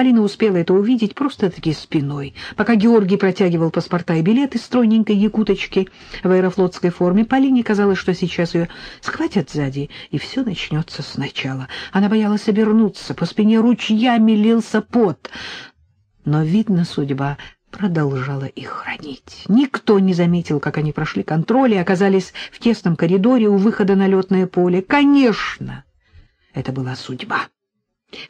Полина успела это увидеть просто-таки спиной. Пока Георгий протягивал паспорта и билеты стройненькой якуточки в аэрофлотской форме, Полине казалось, что сейчас ее схватят сзади, и все начнется сначала. Она боялась обернуться, по спине ручьями лился пот. Но, видно, судьба продолжала их хранить. Никто не заметил, как они прошли контроль и оказались в тесном коридоре у выхода на летное поле. Конечно, это была судьба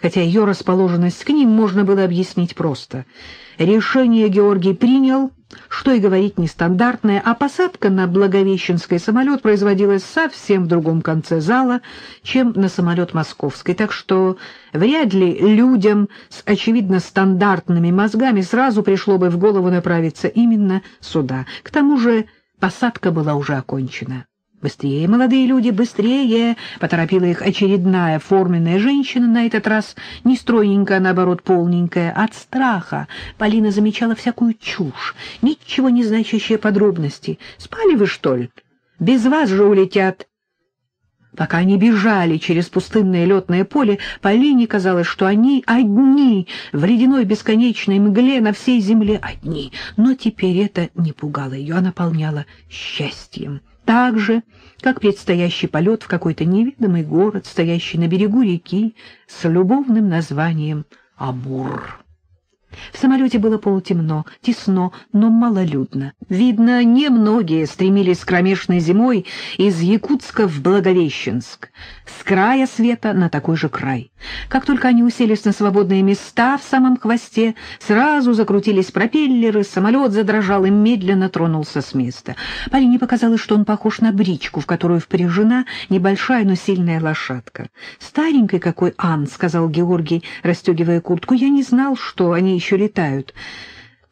хотя ее расположенность к ним можно было объяснить просто. Решение Георгий принял, что и говорить нестандартное, а посадка на Благовещенский самолет производилась совсем в другом конце зала, чем на самолет московский, так что вряд ли людям с очевидно стандартными мозгами сразу пришло бы в голову направиться именно сюда. К тому же посадка была уже окончена. «Быстрее, молодые люди, быстрее!» — поторопила их очередная форменная женщина, на этот раз не стройненькая, а наоборот, полненькая. От страха Полина замечала всякую чушь, ничего не значащие подробности. «Спали вы, что ли? Без вас же улетят!» Пока они бежали через пустынное летное поле, Полине казалось, что они одни, в ледяной бесконечной мгле на всей земле одни. Но теперь это не пугало ее, а наполняло счастьем так же, как предстоящий полет в какой-то неведомый город, стоящий на берегу реки с любовным названием Амур. В самолете было полутемно, тесно, но малолюдно. Видно, немногие стремились кромешной зимой из Якутска в Благовещенск, с края света на такой же край. Как только они уселись на свободные места в самом хвосте, сразу закрутились пропеллеры, самолет задрожал и медленно тронулся с места. Полине показалось, что он похож на бричку, в которую впряжена небольшая, но сильная лошадка. «Старенький какой Ан», — сказал Георгий, расстегивая куртку, — «я не знал, что они еще летают».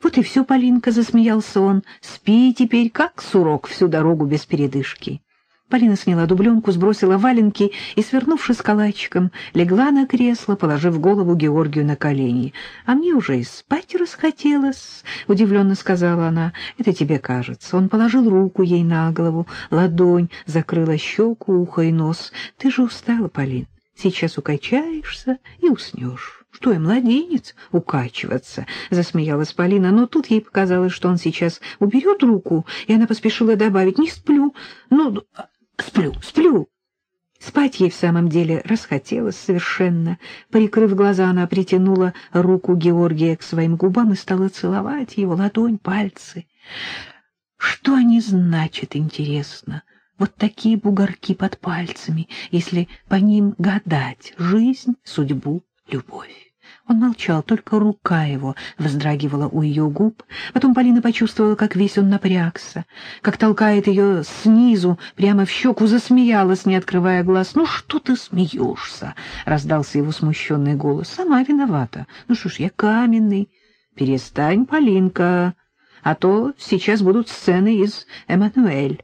«Вот и все, Полинка», — засмеялся он, — «спи теперь, как сурок, всю дорогу без передышки». Полина сняла дубленку, сбросила валенки и, свернувшись калачиком, легла на кресло, положив голову Георгию на колени. — А мне уже и спать расхотелось, — удивленно сказала она. — Это тебе кажется. Он положил руку ей на голову, ладонь закрыла щеку, ухо и нос. — Ты же устала, Полин. Сейчас укачаешься и уснешь. — Что я, младенец, укачиваться? — засмеялась Полина, но тут ей показалось, что он сейчас уберет руку, и она поспешила добавить, — не сплю. Ну, Сплю, сплю. Спать ей в самом деле расхотелось совершенно. Прикрыв глаза, она притянула руку Георгия к своим губам и стала целовать его ладонь, пальцы. Что они значат, интересно? Вот такие бугорки под пальцами, если по ним гадать жизнь, судьбу, любовь. Он молчал, только рука его вздрагивала у ее губ. Потом Полина почувствовала, как весь он напрягся, как толкает ее снизу, прямо в щеку, засмеялась, не открывая глаз. «Ну что ты смеешься?» — раздался его смущенный голос. «Сама виновата. Ну что ж, я каменный. Перестань, Полинка, а то сейчас будут сцены из «Эммануэль».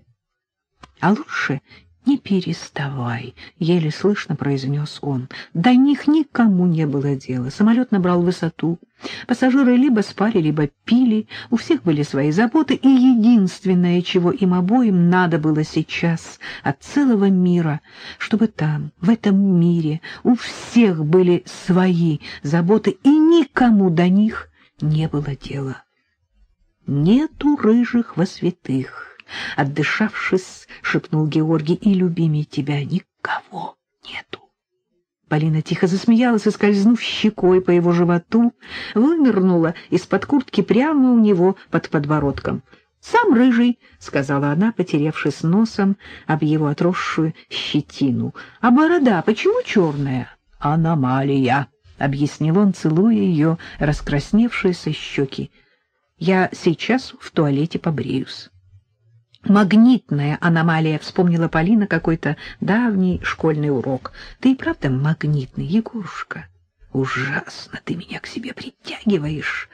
А лучше «Не переставай», — еле слышно произнес он. До них никому не было дела. Самолет набрал высоту. Пассажиры либо спали, либо пили. У всех были свои заботы, и единственное, чего им обоим надо было сейчас от целого мира, чтобы там, в этом мире, у всех были свои заботы, и никому до них не было дела. Нету рыжих во святых. Отдышавшись, шепнул Георгий, и любимей тебя никого нету. Полина тихо засмеялась и, скользнув щекой по его животу, вынырнула из-под куртки прямо у него под подбородком. «Сам рыжий», — сказала она, потерявшись носом об его отросшую щетину. «А борода почему черная?» «Аномалия», — объяснил он, целуя ее раскрасневшиеся щеки. «Я сейчас в туалете побреюсь». Магнитная аномалия, вспомнила Полина какой-то давний школьный урок. Ты и правда магнитный, Егорушка. Ужасно ты меня к себе притягиваешь.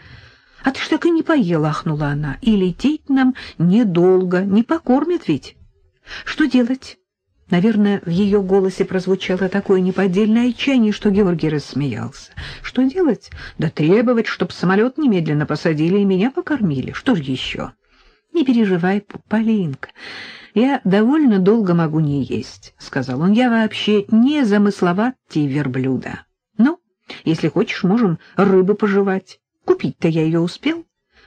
А ты ж так и не поела, ахнула она. И лететь нам недолго, не покормят ведь. Что делать? Наверное, в ее голосе прозвучало такое неподдельное отчаяние, что Георгий рассмеялся. Что делать? Да требовать, чтоб самолет немедленно посадили и меня покормили. Что ж еще? — Не переживай, Полинка, я довольно долго могу не есть, — сказал он. — Я вообще не замысловатей верблюда. Ну, Если хочешь, можем рыбы пожевать. Купить-то я ее успел.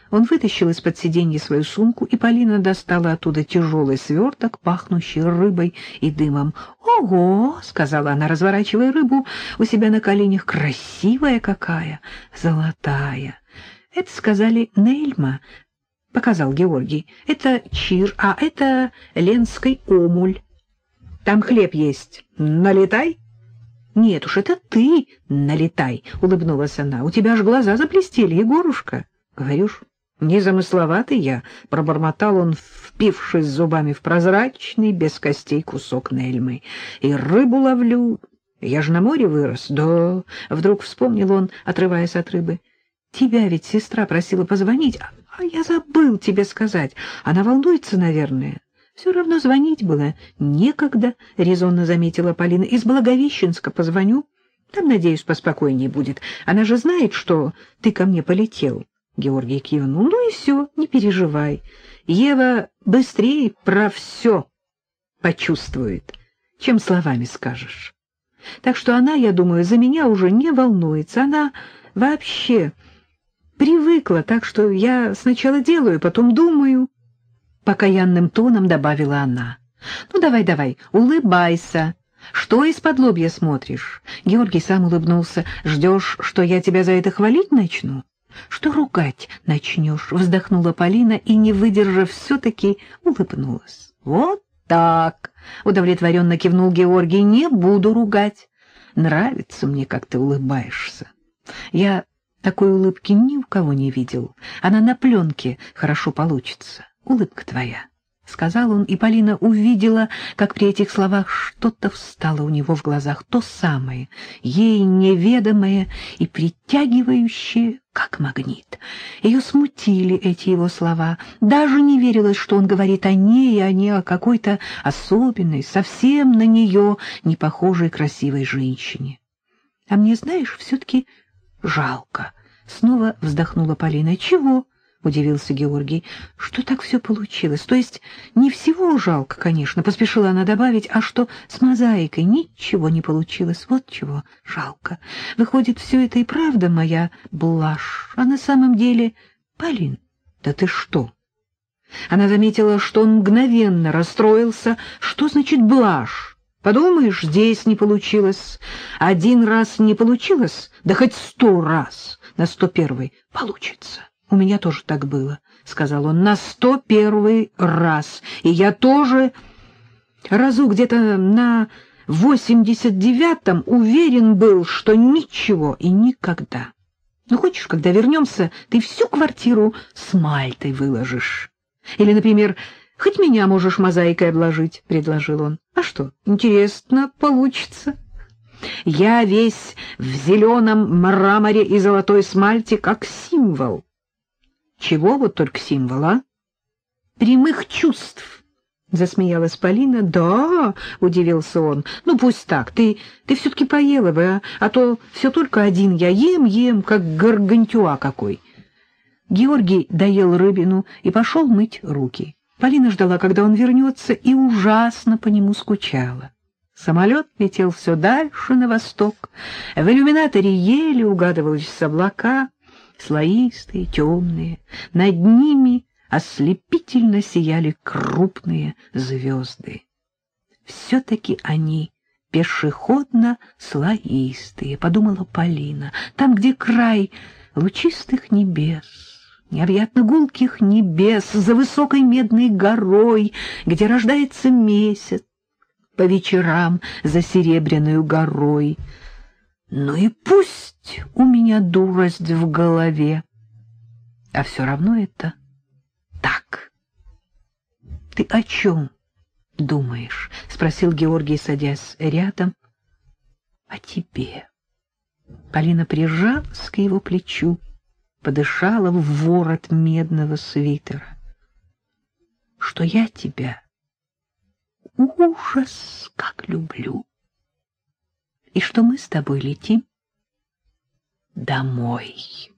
Он вытащил из-под сиденья свою сумку, и Полина достала оттуда тяжелый сверток, пахнущий рыбой и дымом. «Ого!» — сказала она, разворачивая рыбу у себя на коленях. «Красивая какая! Золотая!» «Это сказали Нельма», — показал Георгий. «Это чир, а это ленской омуль. Там хлеб есть. Налетай!» «Нет уж, это ты налетай!» — улыбнулась она. «У тебя аж глаза заблестели, Егорушка!» «Говоришь, Незамысловатый я, — пробормотал он, впившись зубами в прозрачный, без костей кусок нельмы. И рыбу ловлю. Я же на море вырос. Да, — вдруг вспомнил он, отрываясь от рыбы. Тебя ведь сестра просила позвонить, а я забыл тебе сказать. Она волнуется, наверное. Все равно звонить было некогда, — резонно заметила Полина. Из Благовещенска позвоню. Там, надеюсь, поспокойнее будет. Она же знает, что ты ко мне полетел. Георгий кивнул. Ну и все, не переживай. Ева быстрее про все почувствует, чем словами скажешь. Так что она, я думаю, за меня уже не волнуется. Она вообще привыкла, так что я сначала делаю, потом думаю. Покаянным тоном добавила она. Ну, давай, давай, улыбайся. Что из-под лобья смотришь? Георгий сам улыбнулся. Ждешь, что я тебя за это хвалить начну? Что ругать начнешь? Вздохнула Полина и, не выдержав, все-таки улыбнулась. Вот так! Удовлетворенно кивнул Георгий. Не буду ругать. Нравится мне, как ты улыбаешься. Я такой улыбки ни у кого не видел. Она на пленке хорошо получится. Улыбка твоя. — сказал он, и Полина увидела, как при этих словах что-то встало у него в глазах, то самое, ей неведомое и притягивающее, как магнит. Ее смутили эти его слова. Даже не верилось, что он говорит о ней, а не о какой-то особенной, совсем на нее не похожей красивой женщине. — А мне, знаешь, все-таки жалко. Снова вздохнула Полина. — Чего? —— удивился Георгий. — Что так все получилось? То есть не всего жалко, конечно, — поспешила она добавить, а что с мозаикой ничего не получилось. Вот чего жалко. Выходит, все это и правда моя блажь. А на самом деле... Полин, да ты что? Она заметила, что он мгновенно расстроился. Что значит блажь? Подумаешь, здесь не получилось. Один раз не получилось, да хоть сто раз на сто первый получится. У меня тоже так было, — сказал он, — на сто первый раз. И я тоже разу где-то на восемьдесят девятом уверен был, что ничего и никогда. Ну, хочешь, когда вернемся, ты всю квартиру с Мальтой выложишь. Или, например, хоть меня можешь мозаикой обложить, — предложил он. А что, интересно получится. Я весь в зеленом мраморе и золотой смальте, как символ. Чего вот только символа? Прямых чувств. Засмеялась Полина. «Да», — удивился он, — «ну пусть так, ты, ты все-таки поела бы, а? а то все только один я ем, ем, как гаргантюа какой». Георгий доел рыбину и пошел мыть руки. Полина ждала, когда он вернется, и ужасно по нему скучала. Самолет летел все дальше на восток. В иллюминаторе еле угадывались облака слоистые, темные, над ними ослепительно сияли крупные звезды. Все-таки они пешеходно-слоистые, подумала Полина, там, где край лучистых небес, необъятно гулких небес, за высокой медной горой, где рождается месяц, по вечерам за серебряную горой — ну и пусть у меня дурость в голове, а все равно это так. — Ты о чем думаешь? — спросил Георгий, садясь рядом. — О тебе. Полина прижалась к его плечу, подышала в ворот медного свитера. — Что я тебя ужас как люблю и что мы с тобой летим домой.